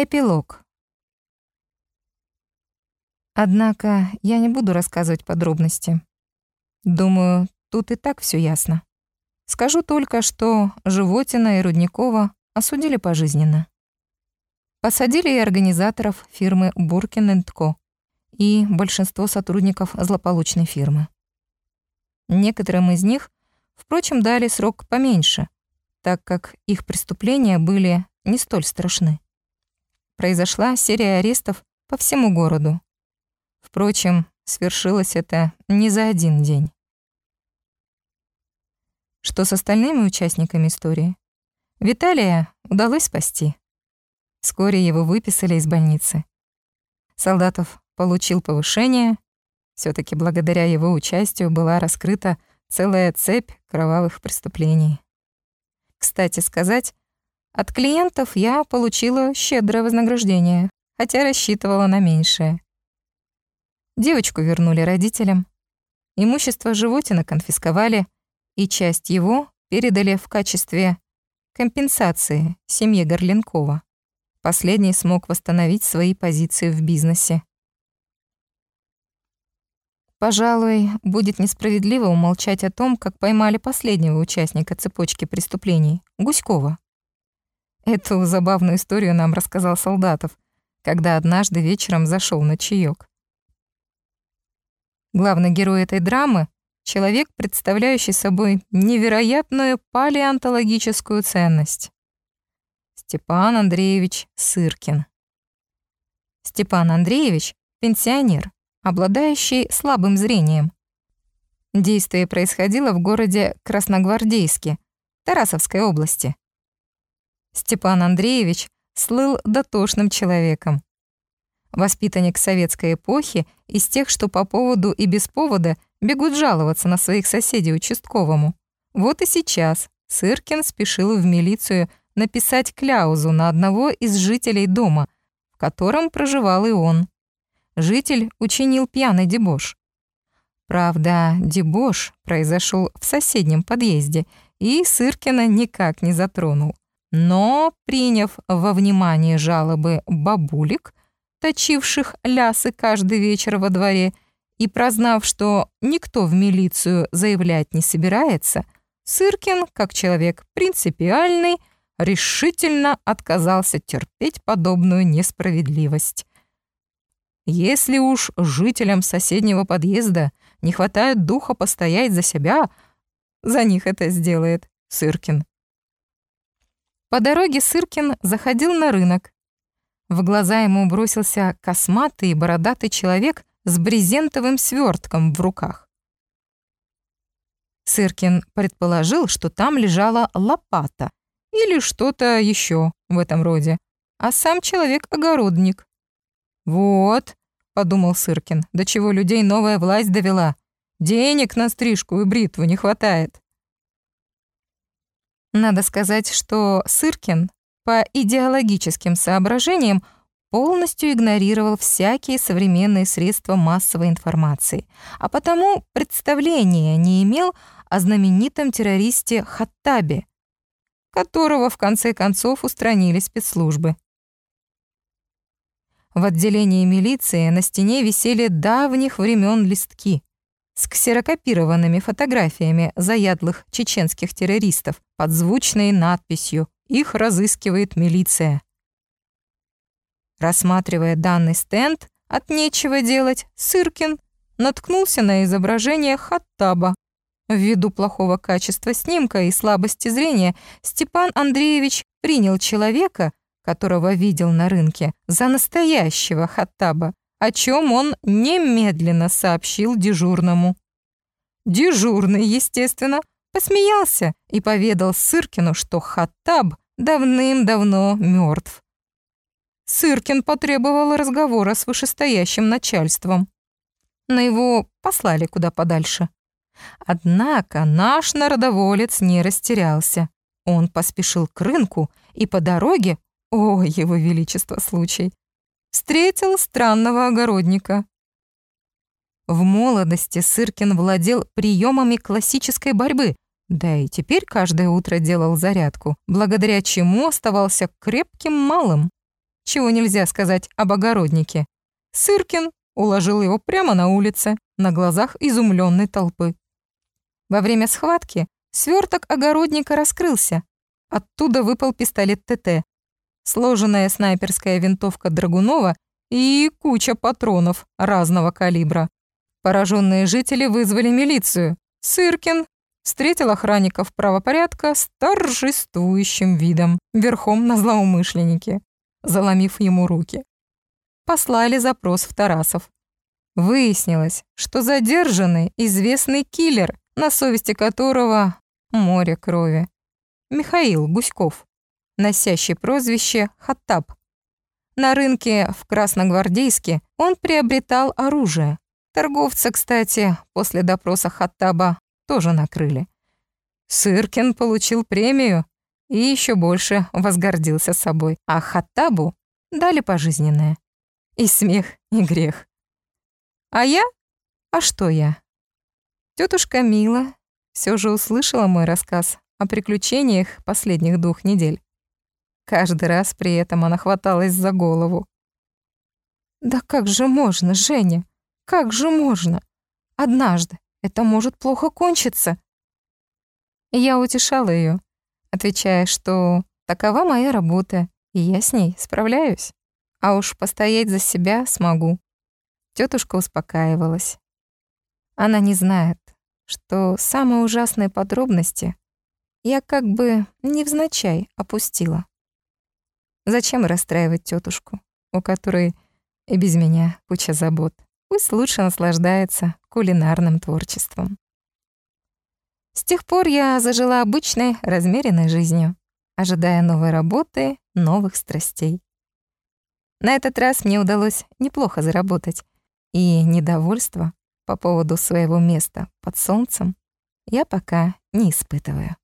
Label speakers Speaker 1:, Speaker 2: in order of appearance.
Speaker 1: Эпилог. Однако я не буду рассказывать подробности. Думаю, тут и так все ясно. Скажу только, что Животина и Рудникова осудили пожизненно. Посадили и организаторов фирмы Буркин Ко и большинство сотрудников злополучной фирмы. Некоторым из них, впрочем, дали срок поменьше, так как их преступления были не столь страшны. Произошла серия арестов по всему городу. Впрочем, свершилось это не за один день. Что с остальными участниками истории? Виталия удалось спасти. Вскоре его выписали из больницы. Солдатов получил повышение. все таки благодаря его участию была раскрыта целая цепь кровавых преступлений. Кстати сказать, от клиентов я получила щедрое вознаграждение, хотя рассчитывала на меньшее. Девочку вернули родителям. Имущество животина конфисковали, и часть его передали в качестве компенсации семье Горленкова. Последний смог восстановить свои позиции в бизнесе. Пожалуй, будет несправедливо умолчать о том, как поймали последнего участника цепочки преступлений — Гуськова. Эту забавную историю нам рассказал Солдатов, когда однажды вечером зашел на чаек. Главный герой этой драмы — человек, представляющий собой невероятную палеонтологическую ценность. Степан Андреевич Сыркин. Степан Андреевич — пенсионер, обладающий слабым зрением. Действие происходило в городе Красногвардейске, Тарасовской области. Степан Андреевич слыл дотошным человеком. Воспитанник советской эпохи из тех, что по поводу и без повода бегут жаловаться на своих соседей участковому. Вот и сейчас Сыркин спешил в милицию написать кляузу на одного из жителей дома, в котором проживал и он. Житель учинил пьяный дебош. Правда, дебош произошел в соседнем подъезде, и Сыркина никак не затронул. Но, приняв во внимание жалобы бабулек, точивших лясы каждый вечер во дворе, и прознав, что никто в милицию заявлять не собирается, Сыркин, как человек принципиальный, решительно отказался терпеть подобную несправедливость. Если уж жителям соседнего подъезда не хватает духа постоять за себя, за них это сделает Сыркин. По дороге Сыркин заходил на рынок. В глаза ему бросился косматый и бородатый человек с брезентовым свертком в руках. Сыркин предположил, что там лежала лопата или что-то еще в этом роде, а сам человек — огородник. «Вот», — подумал Сыркин, — «до чего людей новая власть довела. Денег на стрижку и бритву не хватает». Надо сказать, что Сыркин по идеологическим соображениям полностью игнорировал всякие современные средства массовой информации, а потому представления не имел о знаменитом террористе Хаттабе, которого в конце концов устранили спецслужбы. В отделении милиции на стене висели давних времен листки с ксерокопированными фотографиями заядлых чеченских террористов под звучной надписью «Их разыскивает милиция». Рассматривая данный стенд, от нечего делать, Сыркин наткнулся на изображение Хаттаба. Ввиду плохого качества снимка и слабости зрения, Степан Андреевич принял человека, которого видел на рынке, за настоящего Хаттаба о чем он немедленно сообщил дежурному. Дежурный, естественно, посмеялся и поведал Сыркину, что Хаттаб давным-давно мертв. Сыркин потребовал разговора с вышестоящим начальством. Но его послали куда подальше. Однако наш народоволец не растерялся. Он поспешил к рынку и по дороге, о, его величество случай, встретил странного огородника. В молодости Сыркин владел приемами классической борьбы, да и теперь каждое утро делал зарядку, благодаря чему оставался крепким малым. чего нельзя сказать об огороднике. Сыркин уложил его прямо на улице, на глазах изумленной толпы. Во время схватки сверток огородника раскрылся. Оттуда выпал пистолет ТТ, сложенная снайперская винтовка Драгунова и куча патронов разного калибра. Пораженные жители вызвали милицию. Сыркин встретил охранников правопорядка с торжествующим видом, верхом на злоумышленнике, заломив ему руки. Послали запрос в Тарасов. Выяснилось, что задержанный известный киллер, на совести которого море крови. Михаил Гуськов, носящий прозвище Хаттаб. На рынке в Красногвардейске он приобретал оружие. Торговца, кстати, после допроса Хаттаба тоже накрыли. Сыркин получил премию и еще больше возгордился собой, а Хаттабу дали пожизненное. И смех, и грех. А я? А что я? Тетушка Мила все же услышала мой рассказ о приключениях последних двух недель. Каждый раз при этом она хваталась за голову. «Да как же можно, Женя? Как же можно? Однажды это может плохо кончиться». Я утешала ее, отвечая, что такова моя работа, и я с ней справляюсь. А уж постоять за себя смогу. Тетушка успокаивалась. Она не знает, что самые ужасные подробности я как бы невзначай опустила. Зачем расстраивать тетушку, у которой и без меня куча забот? Пусть лучше наслаждается кулинарным творчеством. С тех пор я зажила обычной, размеренной жизнью, ожидая новой работы, новых страстей. На этот раз мне удалось неплохо заработать, и недовольство по поводу своего места под солнцем я пока не испытываю.